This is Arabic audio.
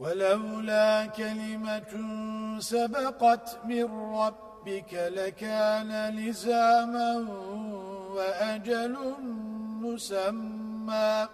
ولولا كلمة سبقت من ربك لكان لزاما وأجل مسمى.